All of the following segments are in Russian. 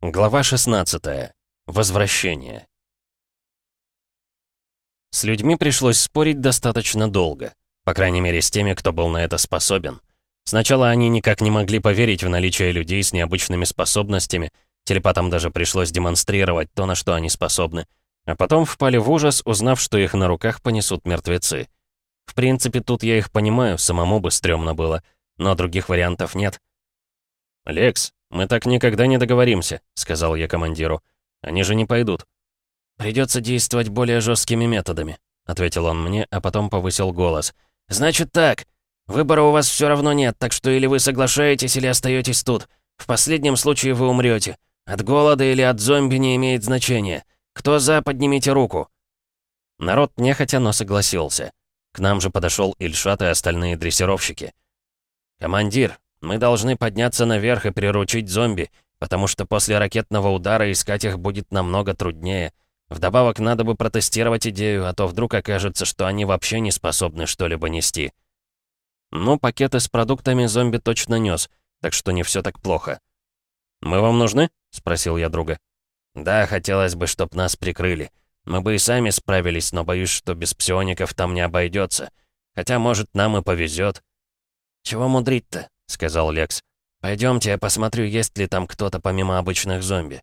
Глава 16. Возвращение. С людьми пришлось спорить достаточно долго. По крайней мере, с теми, кто был на это способен. Сначала они никак не могли поверить в наличие людей с необычными способностями, телепатам даже пришлось демонстрировать то, на что они способны, а потом впали в ужас, узнав, что их на руках понесут мертвецы. В принципе, тут я их понимаю, самому бы стрёмно было, но других вариантов нет. «Лекс, мы так никогда не договоримся», — сказал я командиру. «Они же не пойдут». «Придется действовать более жесткими методами», — ответил он мне, а потом повысил голос. «Значит так, Выбора у вас все равно нет, так что или вы соглашаетесь, или остаетесь тут. В последнем случае вы умрете. От голода или от зомби не имеет значения. Кто за, поднимите руку». Народ нехотя, но согласился. К нам же подошел Ильшат и остальные дрессировщики. «Командир, мы должны подняться наверх и приручить зомби, потому что после ракетного удара искать их будет намного труднее. Вдобавок надо бы протестировать идею, а то вдруг окажется, что они вообще не способны что-либо нести». Ну, пакеты с продуктами зомби точно нес, так что не все так плохо. «Мы вам нужны?» — спросил я друга. «Да, хотелось бы, чтоб нас прикрыли. Мы бы и сами справились, но боюсь, что без псиоников там не обойдется. Хотя, может, нам и повезет. «Чего мудрить-то?» — сказал Лекс. Пойдемте, я посмотрю, есть ли там кто-то помимо обычных зомби».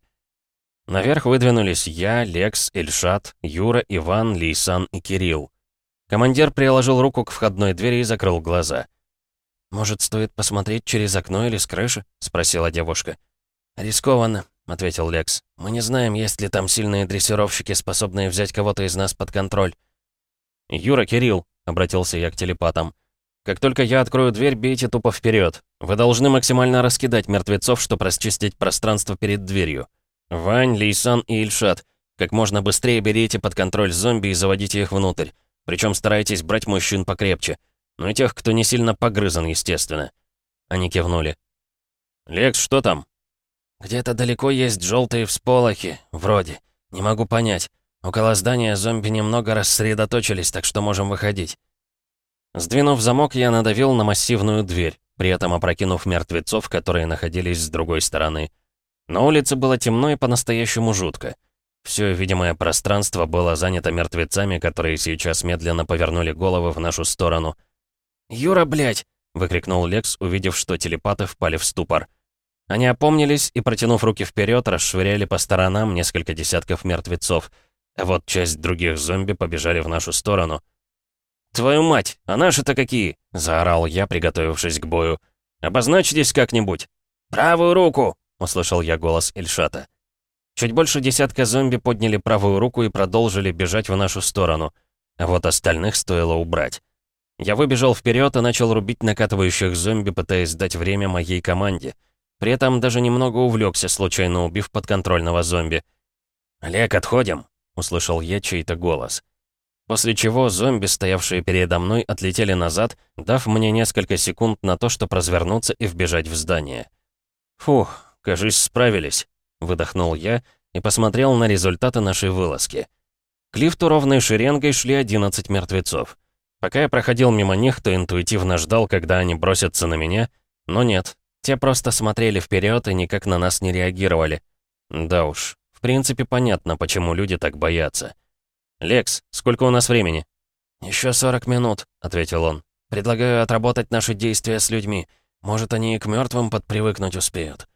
Наверх выдвинулись я, Лекс, Ильшат, Юра, Иван, Лейсан и Кирилл. Командир приложил руку к входной двери и закрыл глаза. «Может, стоит посмотреть через окно или с крыши?» — спросила девушка. «Рискованно», — ответил Лекс. «Мы не знаем, есть ли там сильные дрессировщики, способные взять кого-то из нас под контроль». «Юра, Кирилл», — обратился я к телепатам. «Как только я открою дверь, бейте тупо вперед. Вы должны максимально раскидать мертвецов, чтобы расчистить пространство перед дверью. Вань, Лейсан и Ильшат, как можно быстрее берите под контроль зомби и заводите их внутрь. Причем старайтесь брать мужчин покрепче. Ну и тех, кто не сильно погрызан, естественно. Они кивнули. «Лекс, что там?» «Где-то далеко есть желтые всполохи, вроде. Не могу понять. Около здания зомби немного рассредоточились, так что можем выходить». Сдвинув замок, я надавил на массивную дверь, при этом опрокинув мертвецов, которые находились с другой стороны. На улице было темно и по-настоящему жутко. Все видимое пространство было занято мертвецами, которые сейчас медленно повернули головы в нашу сторону. «Юра, блядь!» — выкрикнул Лекс, увидев, что телепаты впали в ступор. Они опомнились и, протянув руки вперед, расшвыряли по сторонам несколько десятков мертвецов. А вот часть других зомби побежали в нашу сторону. «Твою мать, а наши-то какие?» — заорал я, приготовившись к бою. «Обозначьтесь как-нибудь!» «Правую руку!» — услышал я голос Ильшата. Чуть больше десятка зомби подняли правую руку и продолжили бежать в нашу сторону. А вот остальных стоило убрать. Я выбежал вперед и начал рубить накатывающих зомби, пытаясь дать время моей команде. При этом даже немного увлекся, случайно убив подконтрольного зомби. «Олег, отходим!» — услышал я чей-то голос. После чего зомби, стоявшие передо мной, отлетели назад, дав мне несколько секунд на то, чтобы развернуться и вбежать в здание. Фух, кажись, справились. Выдохнул я и посмотрел на результаты нашей вылазки. К лифту ровной шеренгой шли 11 мертвецов. Пока я проходил мимо них, то интуитивно ждал, когда они бросятся на меня, но нет. Те просто смотрели вперед и никак на нас не реагировали. Да уж, в принципе понятно, почему люди так боятся. «Лекс, сколько у нас времени?» «Еще 40 минут», — ответил он. «Предлагаю отработать наши действия с людьми. Может, они и к мертвым подпривыкнуть успеют».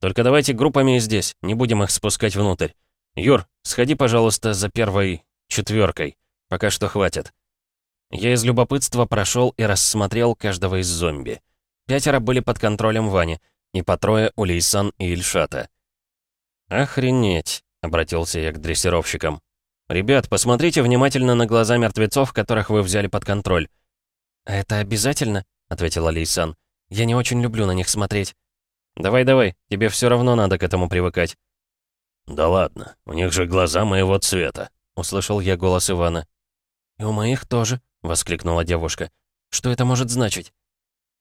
Только давайте группами здесь, не будем их спускать внутрь. Юр, сходи, пожалуйста, за первой четверкой. Пока что хватит. Я из любопытства прошел и рассмотрел каждого из зомби. Пятеро были под контролем Вани, и по трое у Лейсан и Ильшата. «Охренеть!» — обратился я к дрессировщикам. «Ребят, посмотрите внимательно на глаза мертвецов, которых вы взяли под контроль». «Это обязательно?» — ответила Лейсан. «Я не очень люблю на них смотреть». «Давай-давай, тебе все равно надо к этому привыкать». «Да ладно, у них же глаза моего цвета», — услышал я голос Ивана. «И у моих тоже», — воскликнула девушка. «Что это может значить?»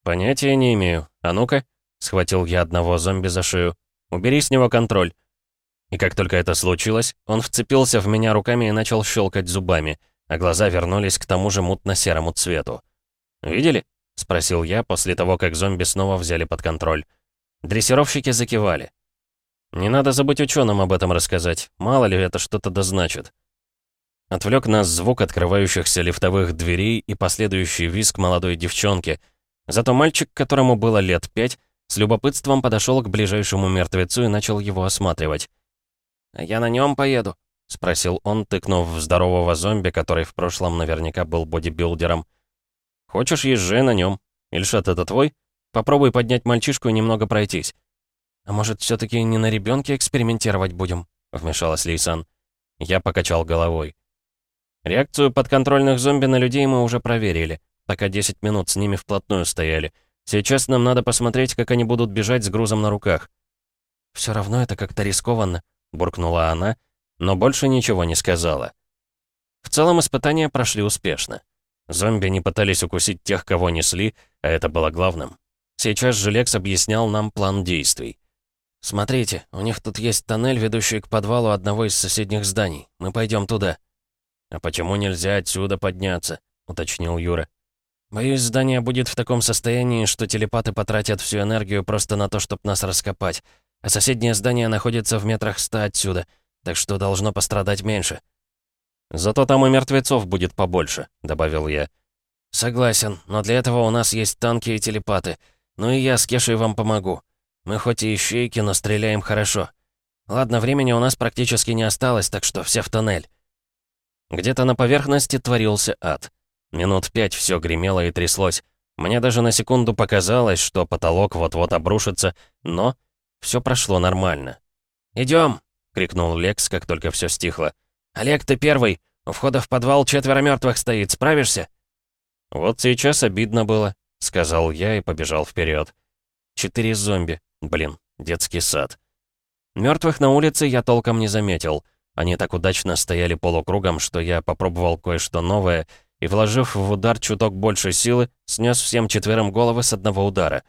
«Понятия не имею. А ну-ка», — схватил я одного зомби за шею. «Убери с него контроль». И как только это случилось, он вцепился в меня руками и начал щелкать зубами, а глаза вернулись к тому же мутно-серому цвету. «Видели?» — спросил я после того, как зомби снова взяли под контроль. Дрессировщики закивали. Не надо забыть ученым об этом рассказать. Мало ли это что-то дозначит. Отвлек нас звук открывающихся лифтовых дверей и последующий визг молодой девчонки. Зато мальчик, которому было лет пять, с любопытством подошел к ближайшему мертвецу и начал его осматривать. «А я на нем поеду?» — спросил он, тыкнув в здорового зомби, который в прошлом наверняка был бодибилдером. «Хочешь, езжай на нем. Ильшат, это твой? Попробуй поднять мальчишку и немного пройтись». «А может, все таки не на ребенке экспериментировать будем?» — вмешалась Лейсан. Я покачал головой. Реакцию подконтрольных зомби на людей мы уже проверили, пока 10 минут с ними вплотную стояли. Сейчас нам надо посмотреть, как они будут бежать с грузом на руках. Все равно это как-то рискованно», — буркнула она, но больше ничего не сказала. В целом испытания прошли успешно. Зомби не пытались укусить тех, кого несли, а это было главным. Сейчас Жилекс объяснял нам план действий. «Смотрите, у них тут есть тоннель, ведущий к подвалу одного из соседних зданий. Мы пойдем туда». «А почему нельзя отсюда подняться?» — уточнил Юра. «Боюсь, здание будет в таком состоянии, что телепаты потратят всю энергию просто на то, чтобы нас раскопать. А соседнее здание находится в метрах ста отсюда, так что должно пострадать меньше». «Зато там и мертвецов будет побольше», — добавил я. «Согласен, но для этого у нас есть танки и телепаты. Ну и я с Кешей вам помогу. Мы хоть и ищейки, но стреляем хорошо. Ладно, времени у нас практически не осталось, так что все в тоннель». Где-то на поверхности творился ад. Минут пять все гремело и тряслось. Мне даже на секунду показалось, что потолок вот-вот обрушится, но все прошло нормально. «Идем!» — крикнул Лекс, как только все стихло. «Олег, ты первый! У входа в подвал четверо мертвых стоит, справишься?» «Вот сейчас обидно было», — сказал я и побежал вперед. «Четыре зомби. Блин, детский сад». Мертвых на улице я толком не заметил — они так удачно стояли полукругом, что я попробовал кое-что новое и, вложив в удар чуток больше силы, снес всем четверым головы с одного удара.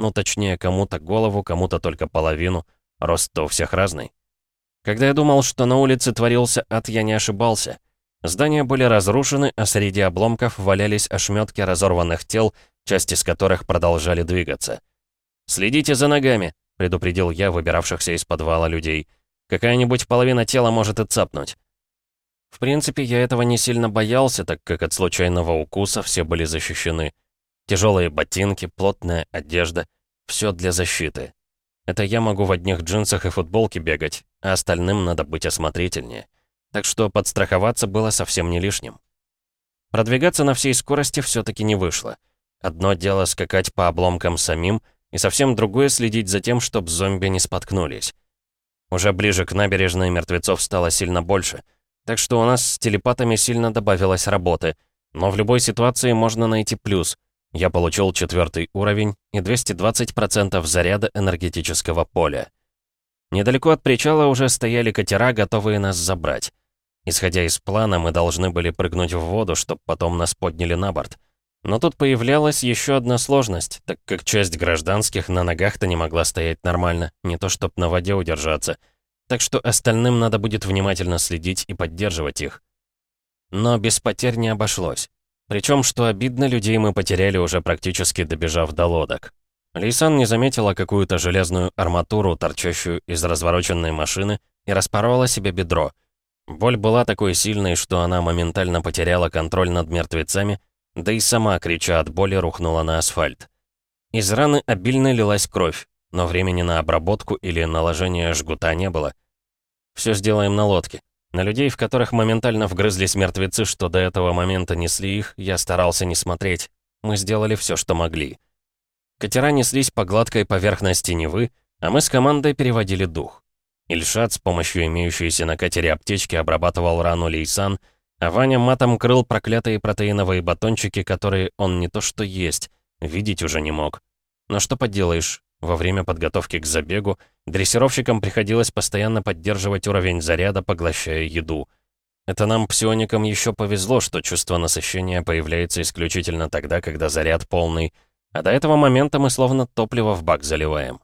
Ну, точнее, кому-то голову, кому-то только половину. Рост-то у всех разный. Когда я думал, что на улице творился ад, я не ошибался. Здания были разрушены, а среди обломков валялись ошметки разорванных тел, части из которых продолжали двигаться. «Следите за ногами», — предупредил я выбиравшихся из подвала людей. Какая-нибудь половина тела может и цапнуть. В принципе, я этого не сильно боялся, так как от случайного укуса все были защищены. Тяжелые ботинки, плотная одежда — все для защиты. Это я могу в одних джинсах и футболке бегать, а остальным надо быть осмотрительнее. Так что подстраховаться было совсем не лишним. Продвигаться на всей скорости все таки не вышло. Одно дело скакать по обломкам самим, и совсем другое следить за тем, чтобы зомби не споткнулись. Уже ближе к набережной мертвецов стало сильно больше. Так что у нас с телепатами сильно добавилось работы. Но в любой ситуации можно найти плюс. Я получил четвертый уровень и 220% заряда энергетического поля. Недалеко от причала уже стояли катера, готовые нас забрать. Исходя из плана, мы должны были прыгнуть в воду, чтобы потом нас подняли на борт. Но тут появлялась еще одна сложность, так как часть гражданских на ногах-то не могла стоять нормально, не то чтоб на воде удержаться. Так что остальным надо будет внимательно следить и поддерживать их. Но без потерь не обошлось. Причем, что обидно, людей мы потеряли уже практически добежав до лодок. Лейсан не заметила какую-то железную арматуру, торчащую из развороченной машины, и распорола себе бедро. Боль была такой сильной, что она моментально потеряла контроль над мертвецами да и сама, крича от боли, рухнула на асфальт. Из раны обильно лилась кровь, но времени на обработку или наложение жгута не было. Все сделаем на лодке. На людей, в которых моментально вгрызлись мертвецы, что до этого момента несли их, я старался не смотреть. Мы сделали все, что могли. Катера неслись по гладкой поверхности Невы, а мы с командой переводили дух. Ильшат с помощью имеющейся на катере аптечки обрабатывал рану Лейсан, а Ваня матом крыл проклятые протеиновые батончики, которые он не то что есть, видеть уже не мог. Но что поделаешь, во время подготовки к забегу дрессировщикам приходилось постоянно поддерживать уровень заряда, поглощая еду. Это нам, псионикам, еще повезло, что чувство насыщения появляется исключительно тогда, когда заряд полный, а до этого момента мы словно топливо в бак заливаем.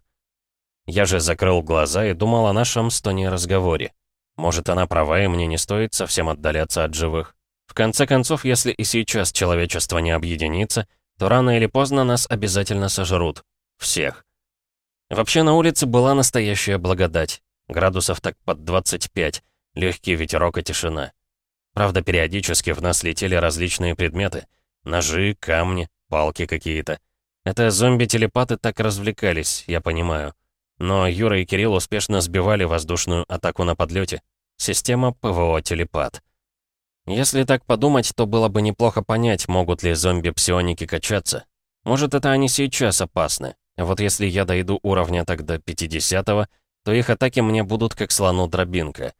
Я же закрыл глаза и думал о нашем стоне разговоре. Может, она права, и мне не стоит совсем отдаляться от живых. В конце концов, если и сейчас человечество не объединится, то рано или поздно нас обязательно сожрут. Всех. Вообще на улице была настоящая благодать. Градусов так под 25, легкий ветерок и тишина. Правда, периодически в нас летели различные предметы. Ножи, камни, палки какие-то. Это зомби-телепаты так развлекались, я понимаю. Но Юра и Кирилл успешно сбивали воздушную атаку на подлете. Система ПВО-телепат. Если так подумать, то было бы неплохо понять, могут ли зомби-псионики качаться. Может, это они сейчас опасны. Вот если я дойду уровня до 50-го, то их атаки мне будут как слону дробинка.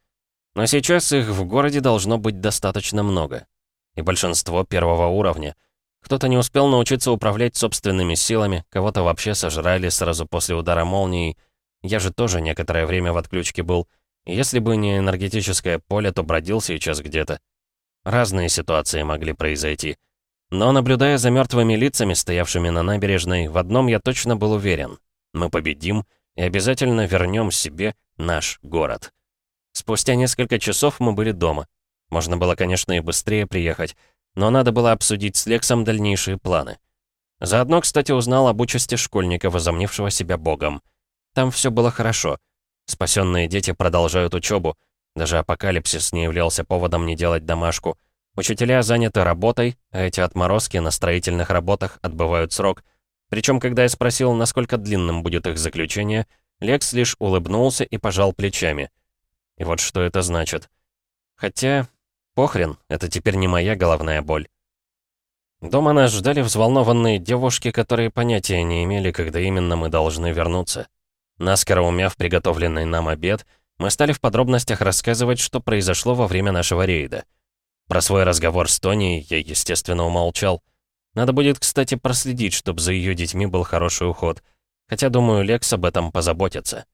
Но сейчас их в городе должно быть достаточно много. И большинство первого уровня. Кто-то не успел научиться управлять собственными силами, кого-то вообще сожрали сразу после удара молнии. Я же тоже некоторое время в отключке был. если бы не энергетическое поле, то бродил сейчас где-то. Разные ситуации могли произойти. Но наблюдая за мертвыми лицами, стоявшими на набережной, в одном я точно был уверен. Мы победим и обязательно вернем себе наш город. Спустя несколько часов мы были дома. Можно было, конечно, и быстрее приехать, но надо было обсудить с Лексом дальнейшие планы. Заодно, кстати, узнал об участи школьника, возомнившего себя богом. Там все было хорошо. Спасенные дети продолжают учебу, даже апокалипсис не являлся поводом не делать домашку. Учителя заняты работой, а эти отморозки на строительных работах отбывают срок. Причем, когда я спросил, насколько длинным будет их заключение, Лекс лишь улыбнулся и пожал плечами. И вот что это значит. Хотя, похрен, это теперь не моя головная боль. Дома нас ждали взволнованные девушки, которые понятия не имели, когда именно мы должны вернуться. Наскоро умяв приготовленный нам обед, мы стали в подробностях рассказывать, что произошло во время нашего рейда. Про свой разговор с Тони я, естественно, умолчал. Надо будет, кстати, проследить, чтобы за ее детьми был хороший уход. Хотя, думаю, Лекс об этом позаботится.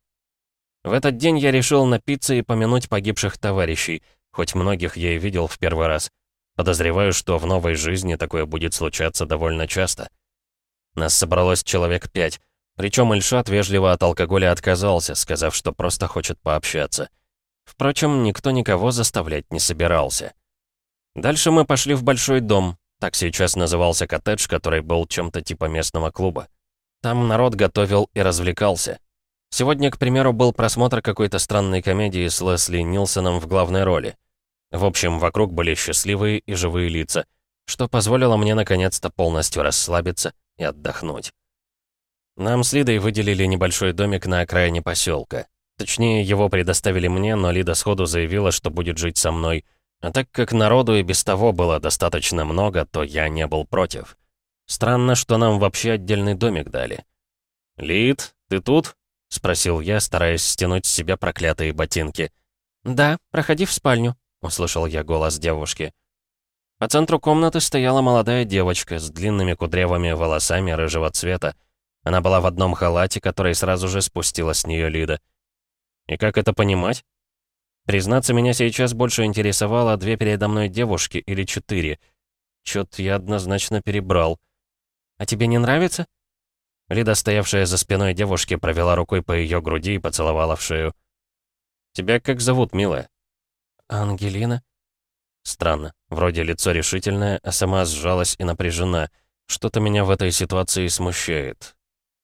В этот день я решил напиться и помянуть погибших товарищей, хоть многих я и видел в первый раз. Подозреваю, что в новой жизни такое будет случаться довольно часто. Нас собралось человек пять, причем Ильшат вежливо от алкоголя отказался, сказав, что просто хочет пообщаться. Впрочем, никто никого заставлять не собирался. Дальше мы пошли в большой дом, так сейчас назывался коттедж, который был чем-то типа местного клуба. Там народ готовил и развлекался. Сегодня, к примеру, был просмотр какой-то странной комедии с Лесли Нилсоном в главной роли. В общем, вокруг были счастливые и живые лица, что позволило мне наконец-то полностью расслабиться и отдохнуть. Нам с Лидой выделили небольшой домик на окраине поселка. Точнее, его предоставили мне, но Лида сходу заявила, что будет жить со мной. А так как народу и без того было достаточно много, то я не был против. Странно, что нам вообще отдельный домик дали. «Лид, ты тут?» — спросил я, стараясь стянуть с себя проклятые ботинки. «Да, проходи в спальню», — услышал я голос девушки. По центру комнаты стояла молодая девочка с длинными кудрявыми волосами рыжего цвета, она была в одном халате, который сразу же спустила с нее Лида. И как это понимать? Признаться, меня сейчас больше интересовало две передо мной девушки или четыре. Чё-то я однозначно перебрал. «А тебе не нравится?» Лида, стоявшая за спиной девушки, провела рукой по ее груди и поцеловала в шею. «Тебя как зовут, милая?» «Ангелина». Странно. Вроде лицо решительное, а сама сжалась и напряжена. Что-то меня в этой ситуации смущает.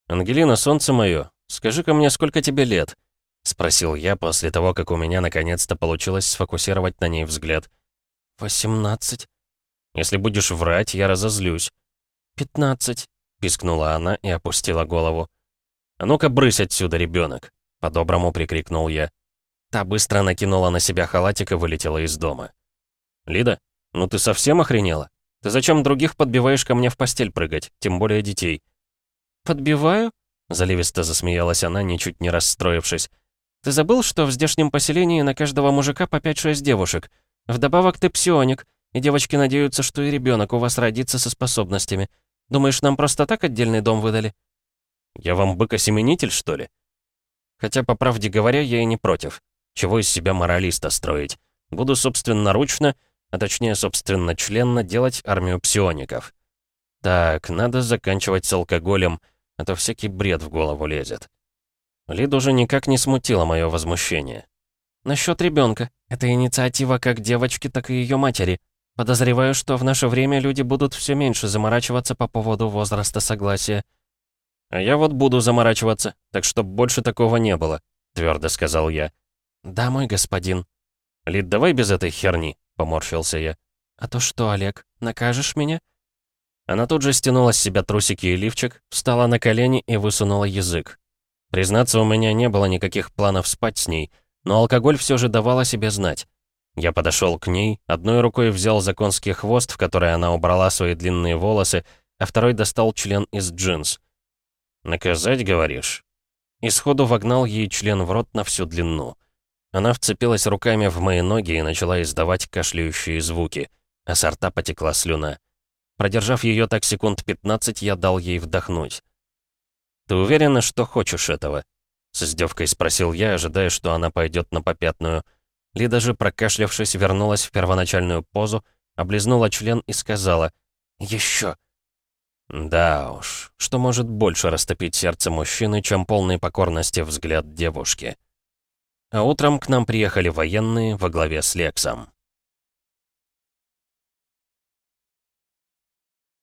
«Ангелина, солнце мое, скажи-ка мне, сколько тебе лет?» — спросил я после того, как у меня наконец-то получилось сфокусировать на ней взгляд. «Восемнадцать». «Если будешь врать, я разозлюсь». «Пятнадцать», — пискнула она и опустила голову. «А ну-ка, брысь отсюда, ребенок!» — по-доброму прикрикнул я. Та быстро накинула на себя халатик и вылетела из дома. «Лида, ну ты совсем охренела? Ты зачем других подбиваешь ко мне в постель прыгать, тем более детей?» «Подбиваю?» — заливисто засмеялась она, ничуть не расстроившись. «Ты забыл, что в здешнем поселении на каждого мужика по 5-6 девушек? Вдобавок ты псионик, и девочки надеются, что и ребенок у вас родится со способностями. Думаешь, нам просто так отдельный дом выдали?» «Я вам быкосеменитель, что ли?» Хотя, по правде говоря, я и не против. Чего из себя моралиста строить? Буду собственноручно, а точнее собственно членно делать армию псиоников. Так, надо заканчивать с алкоголем — а то всякий бред в голову лезет. Лиду уже никак не смутило мое возмущение. Насчет ребенка. Это инициатива как девочки, так и ее матери. Подозреваю, что в наше время люди будут все меньше заморачиваться по поводу возраста согласия. А я вот буду заморачиваться, так чтоб больше такого не было», — твердо сказал я. «Да, мой господин». «Лид, давай без этой херни», — поморщился я. «А то что, Олег, накажешь меня?» Она тут же стянула с себя трусики и лифчик, встала на колени и высунула язык. Признаться, у меня не было никаких планов спать с ней, но алкоголь все же давал о себе знать. Я подошел к ней, одной рукой взял за конский хвост, в который она убрала свои длинные волосы, а второй достал член из джинс. «Наказать, говоришь?» И сходу вогнал ей член в рот на всю длину. Она вцепилась руками в мои ноги и начала издавать кашляющие звуки, а с рта потекла слюна. Продержав ее так секунд 15, я дал ей вдохнуть. «Ты уверена, что хочешь этого?» С издевкой спросил я, ожидая, что она пойдет на попятную. Лида же, прокашлявшись, вернулась в первоначальную позу, облизнула член и сказала «Еще». Да уж, что может больше растопить сердце мужчины, чем полный покорности взгляд девушки. А утром к нам приехали военные во главе с Лексом.